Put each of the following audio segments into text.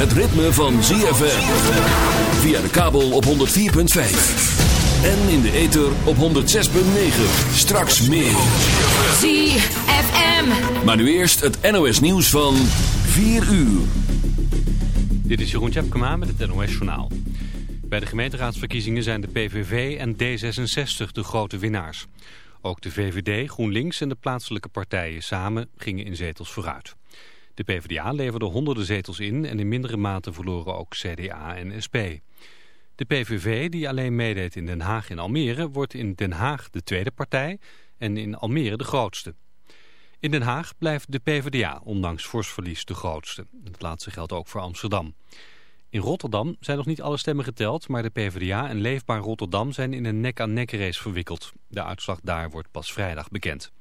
Het ritme van ZFM. Via de kabel op 104.5. En in de ether op 106.9. Straks meer. ZFM. Maar nu eerst het NOS nieuws van 4 uur. Dit is Jeroen Tjepkema met het NOS Journaal. Bij de gemeenteraadsverkiezingen zijn de PVV en D66 de grote winnaars. Ook de VVD, GroenLinks en de plaatselijke partijen samen gingen in zetels vooruit. De PvdA leverde honderden zetels in en in mindere mate verloren ook CDA en SP. De PVV, die alleen meedeed in Den Haag en Almere, wordt in Den Haag de tweede partij en in Almere de grootste. In Den Haag blijft de PvdA, ondanks fors verlies, de grootste. Het laatste geldt ook voor Amsterdam. In Rotterdam zijn nog niet alle stemmen geteld, maar de PvdA en Leefbaar Rotterdam zijn in een nek-aan-nek race verwikkeld. De uitslag daar wordt pas vrijdag bekend.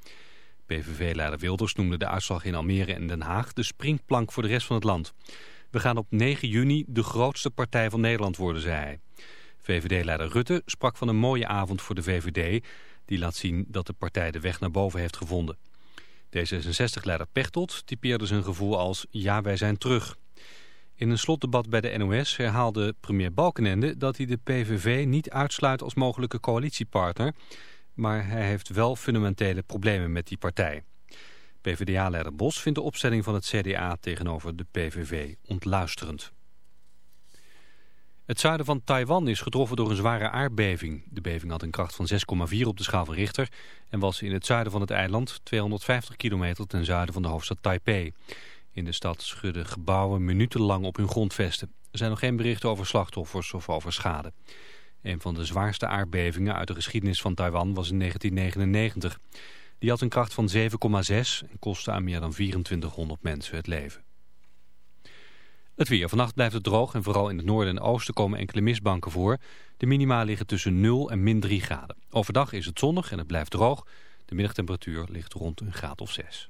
PVV-leider Wilders noemde de uitslag in Almere en Den Haag de springplank voor de rest van het land. We gaan op 9 juni de grootste partij van Nederland worden, zei hij. VVD-leider Rutte sprak van een mooie avond voor de VVD... die laat zien dat de partij de weg naar boven heeft gevonden. D66-leider Pechtold typeerde zijn gevoel als ja, wij zijn terug. In een slotdebat bij de NOS herhaalde premier Balkenende dat hij de PVV niet uitsluit als mogelijke coalitiepartner maar hij heeft wel fundamentele problemen met die partij. PvdA-leider Bos vindt de opstelling van het CDA tegenover de PVV ontluisterend. Het zuiden van Taiwan is getroffen door een zware aardbeving. De beving had een kracht van 6,4 op de schaal van Richter... en was in het zuiden van het eiland 250 kilometer ten zuiden van de hoofdstad Taipei. In de stad schudden gebouwen minutenlang op hun grondvesten. Er zijn nog geen berichten over slachtoffers of over schade. Een van de zwaarste aardbevingen uit de geschiedenis van Taiwan was in 1999. Die had een kracht van 7,6 en kostte aan meer dan 2400 mensen het leven. Het weer. Vannacht blijft het droog en vooral in het noorden en oosten komen enkele mistbanken voor. De minima liggen tussen 0 en min 3 graden. Overdag is het zonnig en het blijft droog. De middagtemperatuur ligt rond een graad of 6.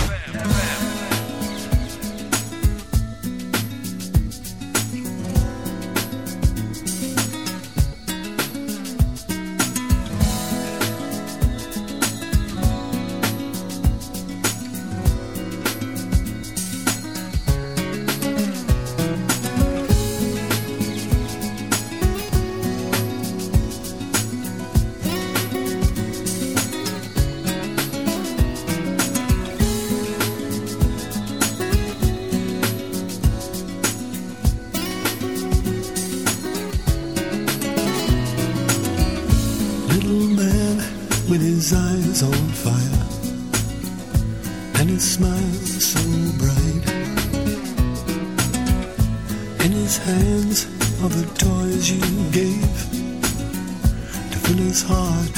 in his heart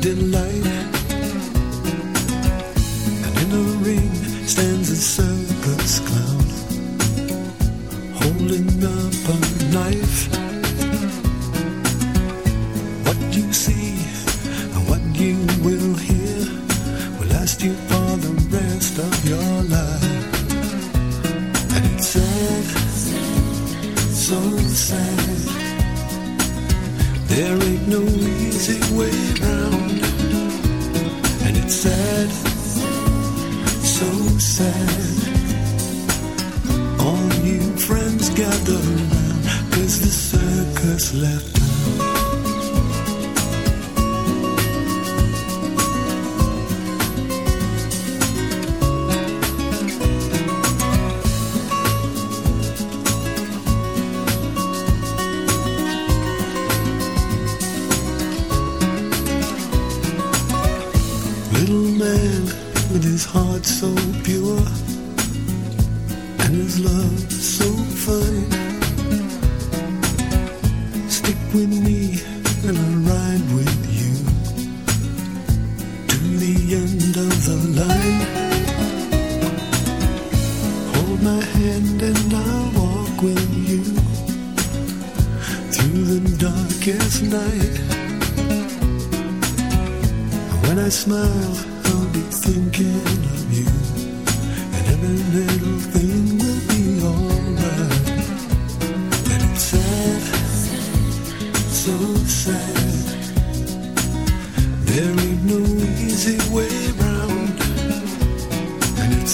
delight. And in the ring stands a circus clown, holding the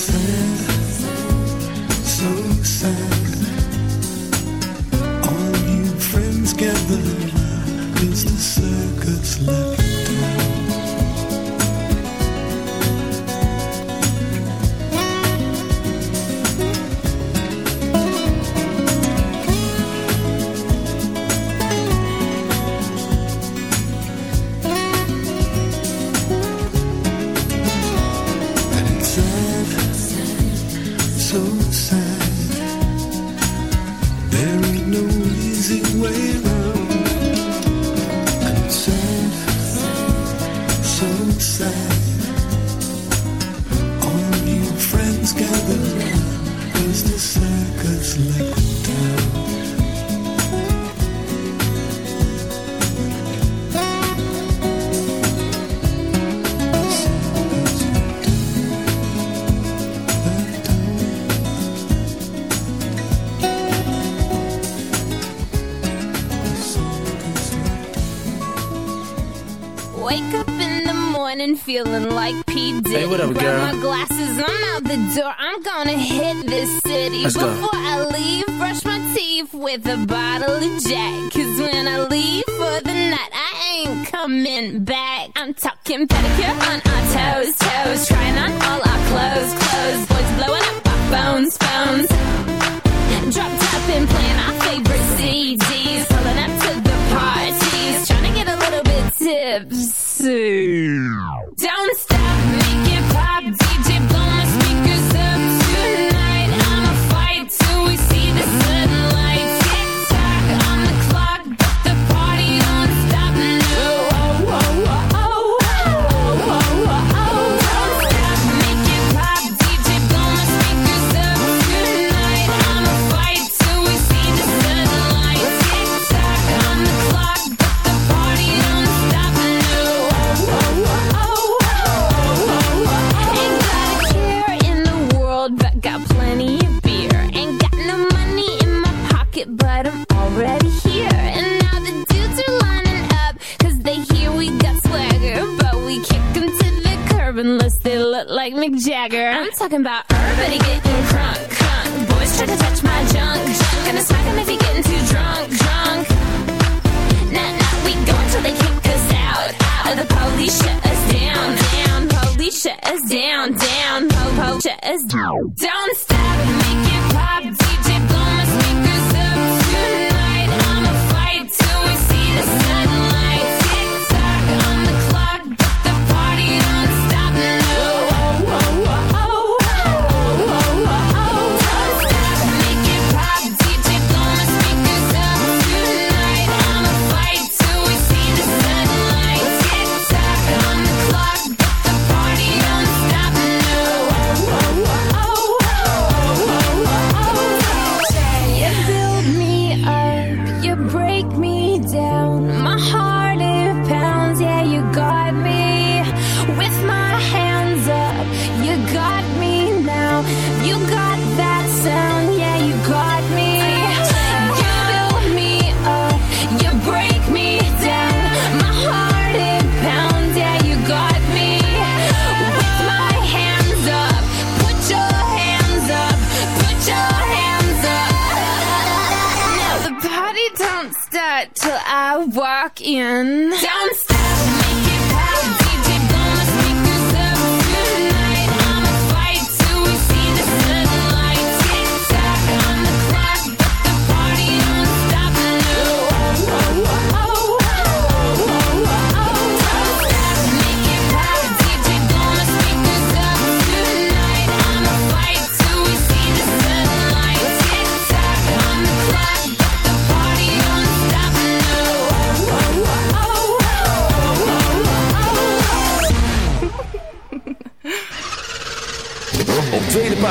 sad, so sad. feeling talking about till I walk in.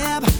step